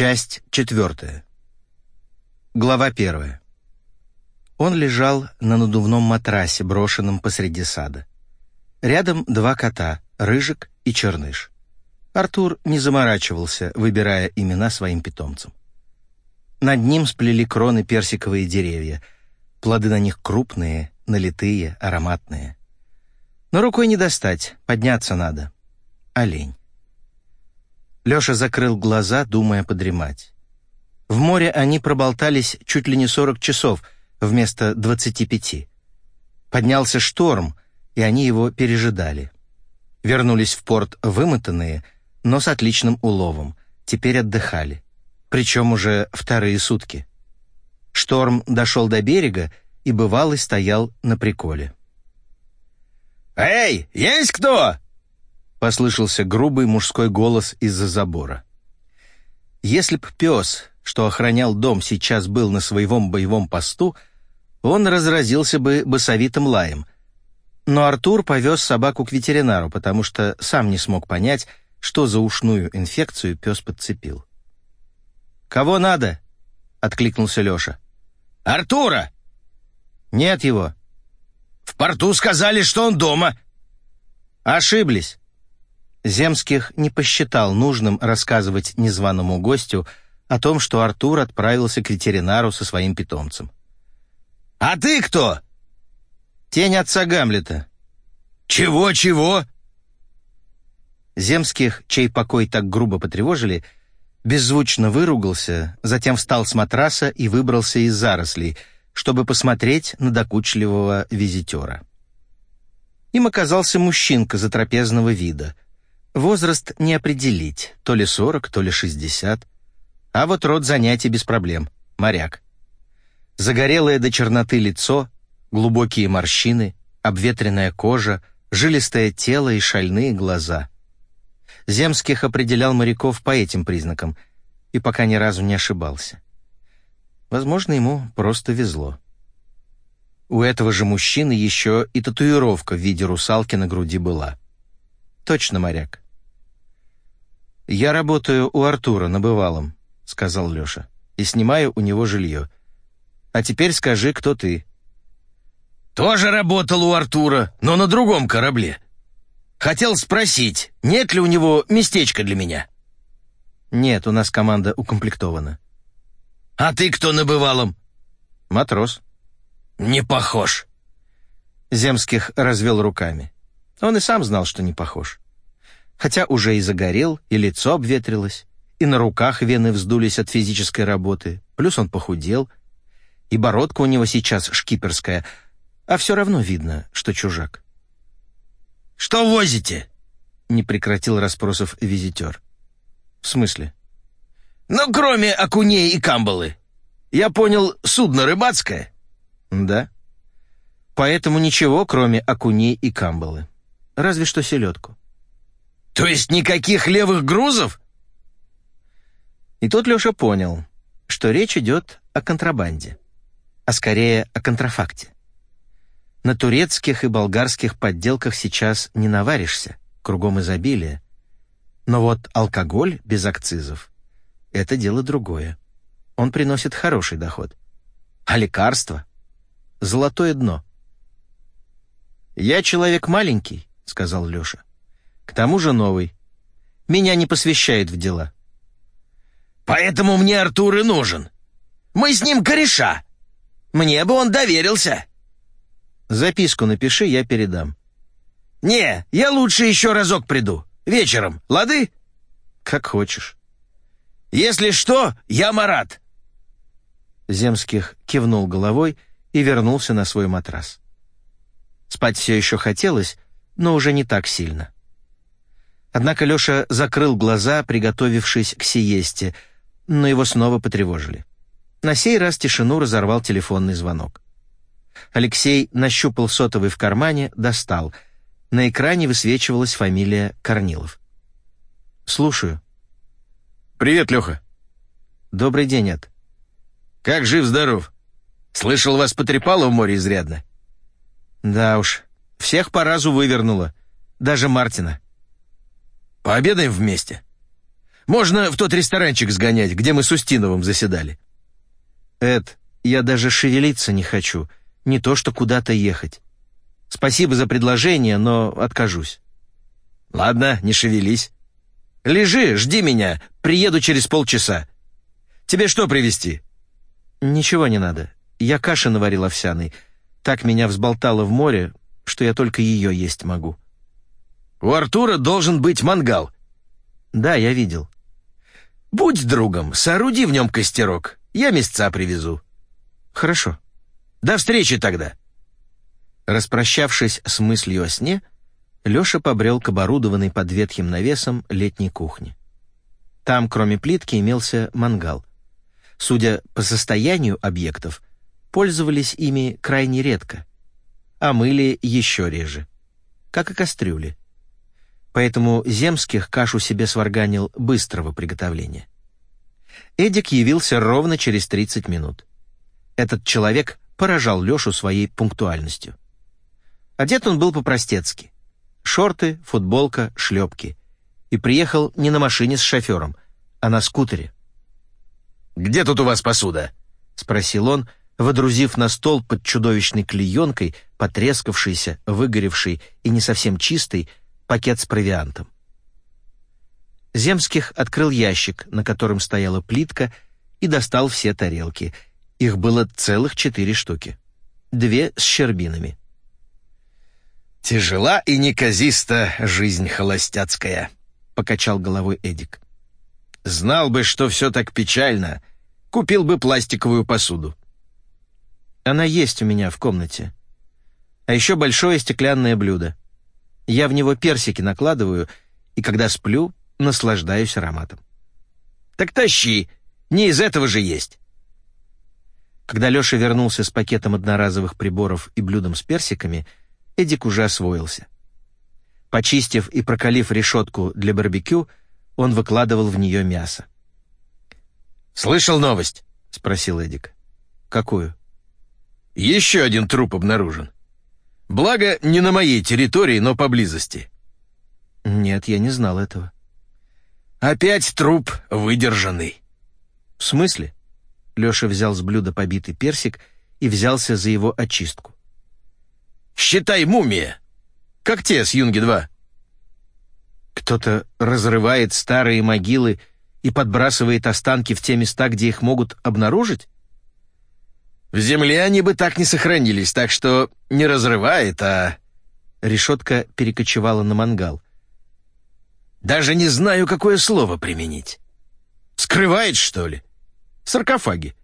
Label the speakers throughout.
Speaker 1: Часть четвертая. Глава первая. Он лежал на надувном матрасе, брошенном посреди сада. Рядом два кота, Рыжик и Черныш. Артур не заморачивался, выбирая имена своим питомцам. Над ним сплели кроны персиковые деревья. Плоды на них крупные, налитые, ароматные. Но рукой не достать, подняться надо. Олень. Леша закрыл глаза, думая подремать. В море они проболтались чуть ли не 40 часов вместо 25. Поднялся шторм, и они его пережидали. Вернулись в порт вымотанные, но с отличным уловом. Теперь отдыхали. Причем уже вторые сутки. Шторм дошел до берега, и бывалый стоял на приколе.
Speaker 2: «Эй, есть кто?»
Speaker 1: — послышался грубый мужской голос из-за забора. Если б пес, что охранял дом, сейчас был на своем боевом посту, он разразился бы басовитым лаем. Но Артур повез собаку к ветеринару, потому что сам не смог понять, что за ушную инфекцию пес подцепил. «Кого надо?» — откликнулся Леша.
Speaker 2: «Артура!»
Speaker 1: «Нет его».
Speaker 2: «В порту сказали, что он дома».
Speaker 1: «Ошиблись. Земских не посчитал нужным рассказывать незваному гостю о том, что Артур отправился к ветеринару со своим питомцем.
Speaker 2: «А ты кто?»
Speaker 1: «Тень отца Гамлета».
Speaker 2: «Чего-чего?»
Speaker 1: Земских, чей покой так грубо потревожили, беззвучно выругался, затем встал с матраса и выбрался из зарослей, чтобы посмотреть на докучливого визитера. Им оказался мужчинка затрапезного вида — Возраст не определить, то ли 40, то ли 60. А вот род занятий без проблем — моряк. Загорелое до черноты лицо, глубокие морщины, обветренная кожа, жилистое тело и шальные глаза. Земских определял моряков по этим признакам и пока ни разу не ошибался. Возможно, ему просто везло. У этого же мужчины еще и татуировка в виде русалки на груди была. Точно моряк. «Я работаю у Артура на бывалом», — сказал Леша, «и снимаю у него жилье. А теперь скажи, кто ты».
Speaker 2: «Тоже работал у Артура, но на другом корабле. Хотел спросить, нет ли у него местечка для меня?»
Speaker 1: «Нет, у нас команда укомплектована».
Speaker 2: «А ты кто на бывалом?»
Speaker 1: «Матрос».
Speaker 2: «Не похож».
Speaker 1: Земских развел руками. Он и сам знал, что не похож хотя уже и загорел, и лицо обветрилось, и на руках вены вздулись от физической работы, плюс он похудел, и бородка у него сейчас шкиперская, а все равно видно, что чужак.
Speaker 2: «Что возите?»
Speaker 1: — не прекратил расспросов визитер. «В смысле?»
Speaker 2: «Ну, кроме окуней и камбалы. Я понял, судно рыбацкое?»
Speaker 1: «Да. Поэтому ничего, кроме окуней и камбалы. Разве что селедку».
Speaker 2: То есть никаких левых грузов?
Speaker 1: И тут Леша понял, что речь идет о контрабанде, а скорее о контрафакте. На турецких и болгарских подделках сейчас не наваришься, кругом изобилие. Но вот алкоголь без акцизов — это дело другое. Он приносит хороший доход. А лекарства — золотое дно. «Я человек маленький», — сказал Леша. К тому же новый. Меня не посвящает в дела.
Speaker 2: Поэтому мне Артур и нужен. Мы с ним кореша. Мне бы он доверился.
Speaker 1: Записку напиши, я передам.
Speaker 2: Не, я лучше еще разок приду. Вечером, лады?
Speaker 1: Как хочешь.
Speaker 2: Если что, я Марат.
Speaker 1: Земских кивнул головой и вернулся на свой матрас. Спать все еще хотелось, но уже не так сильно. Однако Леша закрыл глаза, приготовившись к сиесте, но его снова потревожили. На сей раз тишину разорвал телефонный звонок. Алексей нащупал сотовый в кармане, достал. На экране высвечивалась фамилия Корнилов. «Слушаю».
Speaker 2: «Привет, Леха».
Speaker 1: «Добрый день, Эд».
Speaker 2: «Как жив-здоров? Слышал, вас потрепало в море изрядно».
Speaker 1: «Да уж, всех по разу вывернуло, даже Мартина».
Speaker 2: Пообедаем вместе?» Можно в тот ресторанчик сгонять, где мы с Устиновым заседали».
Speaker 1: «Эд, я даже шевелиться не хочу, не то что куда-то ехать. Спасибо за предложение, но откажусь».
Speaker 2: «Ладно, не шевелись. Лежи, жди меня, приеду через полчаса. Тебе что привезти?»
Speaker 1: «Ничего не надо. Я каши наварил овсяной. Так меня взболтало в море, что я только ее есть могу».
Speaker 2: «У Артура должен быть мангал».
Speaker 1: «Да, я видел».
Speaker 2: «Будь другом, сооруди в нем костерок. Я мясца привезу».
Speaker 1: «Хорошо».
Speaker 2: «До встречи тогда».
Speaker 1: Распрощавшись с мыслью о сне, Леша побрел к оборудованной под ветхим навесом летней кухне. Там, кроме плитки, имелся мангал. Судя по состоянию объектов, пользовались ими крайне редко, а мыли еще реже, как и кастрюли. Поэтому Земских кашу себе сварганил быстрого приготовления. Эдик явился ровно через 30 минут. Этот человек поражал Лешу своей пунктуальностью. Одет он был по-простецки. Шорты, футболка, шлепки. И приехал не на машине с шофером, а на скутере.
Speaker 2: «Где тут у вас посуда?»
Speaker 1: — спросил он, водрузив на стол под чудовищной клеенкой, потрескавшийся, выгоревший и не совсем чистый, пакет с провиантом. Земских открыл ящик, на котором стояла плитка, и достал все тарелки. Их было целых четыре штуки. Две с щербинами.
Speaker 2: «Тяжела и неказиста жизнь холостяцкая», — покачал головой Эдик. «Знал бы, что все так печально, Купил бы пластиковую посуду.
Speaker 1: Она есть у меня в комнате. А еще большое стеклянное блюдо. Я в него персики накладываю, и когда сплю, наслаждаюсь ароматом.
Speaker 2: Так тащи, не из этого же есть.
Speaker 1: Когда Леша вернулся с пакетом одноразовых приборов и блюдом с персиками, Эдик уже освоился. Почистив и прокалив решетку для барбекю, он выкладывал в нее мясо.
Speaker 2: «Слышал новость?»
Speaker 1: — спросил Эдик. «Какую?»
Speaker 2: «Еще один труп обнаружен. Благо, не на моей территории, но поблизости».
Speaker 1: «Нет, я не знал этого».
Speaker 2: «Опять труп выдержанный».
Speaker 1: «В смысле?» Леша взял с блюда побитый персик и взялся за его очистку.
Speaker 2: «Считай мумия, как те с Юнги-2».
Speaker 1: «Кто-то разрывает старые могилы и подбрасывает останки в те места, где их могут обнаружить?
Speaker 2: В земле они бы так не сохранились, так что не разрывает, а...
Speaker 1: Решетка перекочевала на мангал.
Speaker 2: Даже не знаю, какое слово применить. Скрывает, что ли? Саркофаги.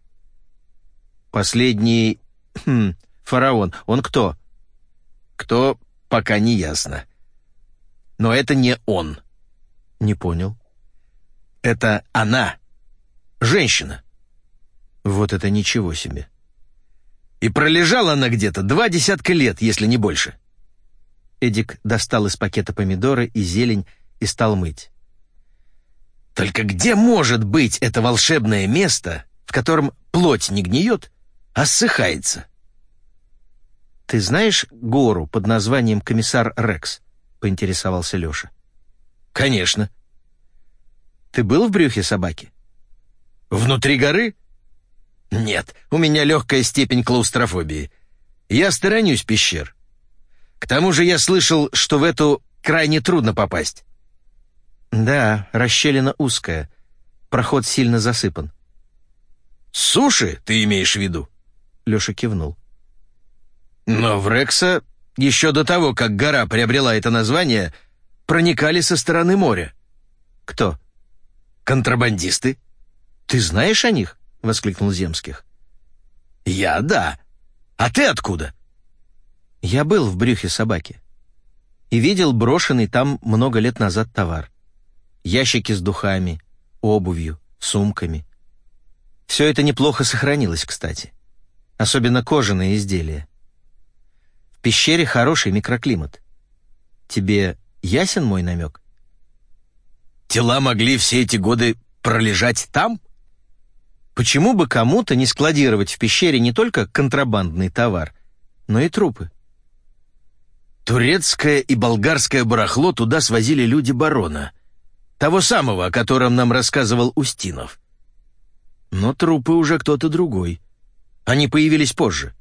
Speaker 1: Последний... Хм, фараон. Он кто?
Speaker 2: Кто, пока не ясно. Но это не он.
Speaker 1: Не понял.
Speaker 2: Это она. Женщина.
Speaker 1: Вот это ничего себе.
Speaker 2: И пролежала она где-то два десятка лет, если не больше.
Speaker 1: Эдик достал из пакета помидоры и зелень и стал мыть.
Speaker 2: Только где может быть это волшебное место, в котором плоть не гниет, а ссыхается?
Speaker 1: «Ты знаешь гору под названием Комиссар Рекс?» — поинтересовался Леша.
Speaker 2: «Конечно.
Speaker 1: Ты был в брюхе собаки?
Speaker 2: Внутри горы? Нет, у меня легкая степень клаустрофобии. Я сторонюсь пещер. К тому же я слышал, что в эту крайне трудно попасть.
Speaker 1: Да, расщелина узкая. Проход сильно засыпан.
Speaker 2: Суши, ты имеешь в виду?
Speaker 1: Леша кивнул.
Speaker 2: Но в Рекса, еще до того, как гора приобрела это название, проникали со стороны моря.
Speaker 1: Кто?
Speaker 2: контрабандисты.
Speaker 1: Ты знаешь о них? Воскликнул Земских.
Speaker 2: Я да. А ты откуда?
Speaker 1: Я был в брюхе собаки и видел брошенный там много лет назад товар. Ящики с духами, обувью, сумками. Все это неплохо сохранилось, кстати. Особенно кожаные изделия. В пещере хороший микроклимат. Тебе ясен мой намек?
Speaker 2: Тела могли все эти годы пролежать там?
Speaker 1: Почему бы кому-то не складировать в пещере не только контрабандный товар, но и трупы?
Speaker 2: Турецкое и болгарское барахло туда свозили люди барона. того самого, о котором нам рассказывал Устинов. Но трупы уже кто-то другой. Они появились позже.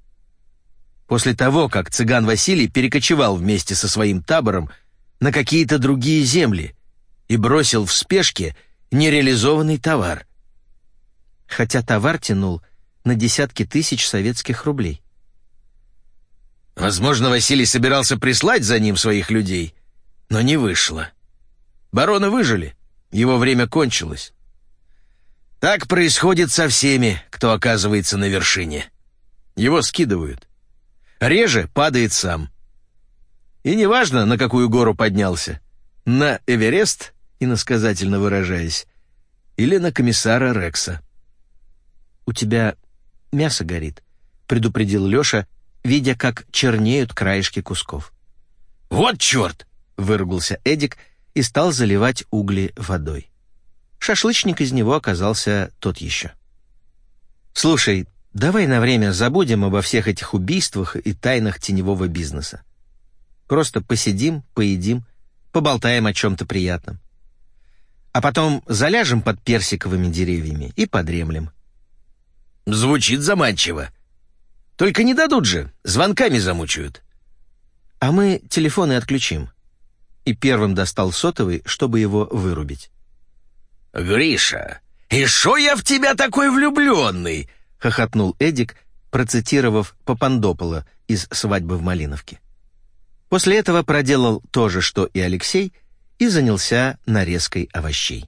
Speaker 2: После того, как цыган Василий перекочевал вместе со своим табором на какие-то другие земли и бросил в спешке нереализованный товар.
Speaker 1: Хотя товар тянул на десятки тысяч советских рублей.
Speaker 2: Возможно, Василий собирался прислать за ним своих людей, но не вышло. Бароны выжили, его время кончилось. Так происходит со всеми, кто оказывается на вершине. Его скидывают. Реже падает сам. И неважно, на какую гору поднялся. На Эверест, иносказательно выражаясь, или на комиссара Рекса.
Speaker 1: «У тебя мясо горит», — предупредил Леша, видя, как чернеют краешки кусков.
Speaker 2: «Вот черт!»
Speaker 1: — выругался Эдик и стал заливать угли водой. Шашлычник из него оказался тот еще. «Слушай, давай на время забудем обо всех этих убийствах и тайнах теневого бизнеса. Просто посидим, поедим, поболтаем о чем-то приятном. А потом заляжем под персиковыми деревьями и подремлем».
Speaker 2: «Звучит заманчиво», только не дадут же, звонками замучают.
Speaker 1: А мы телефоны отключим. И первым достал сотовый, чтобы его вырубить.
Speaker 2: «Гриша, и шо я в тебя такой влюбленный?» — хохотнул Эдик, процитировав Папандопола из «Свадьбы в Малиновке». После этого проделал то же, что и Алексей, и занялся нарезкой овощей.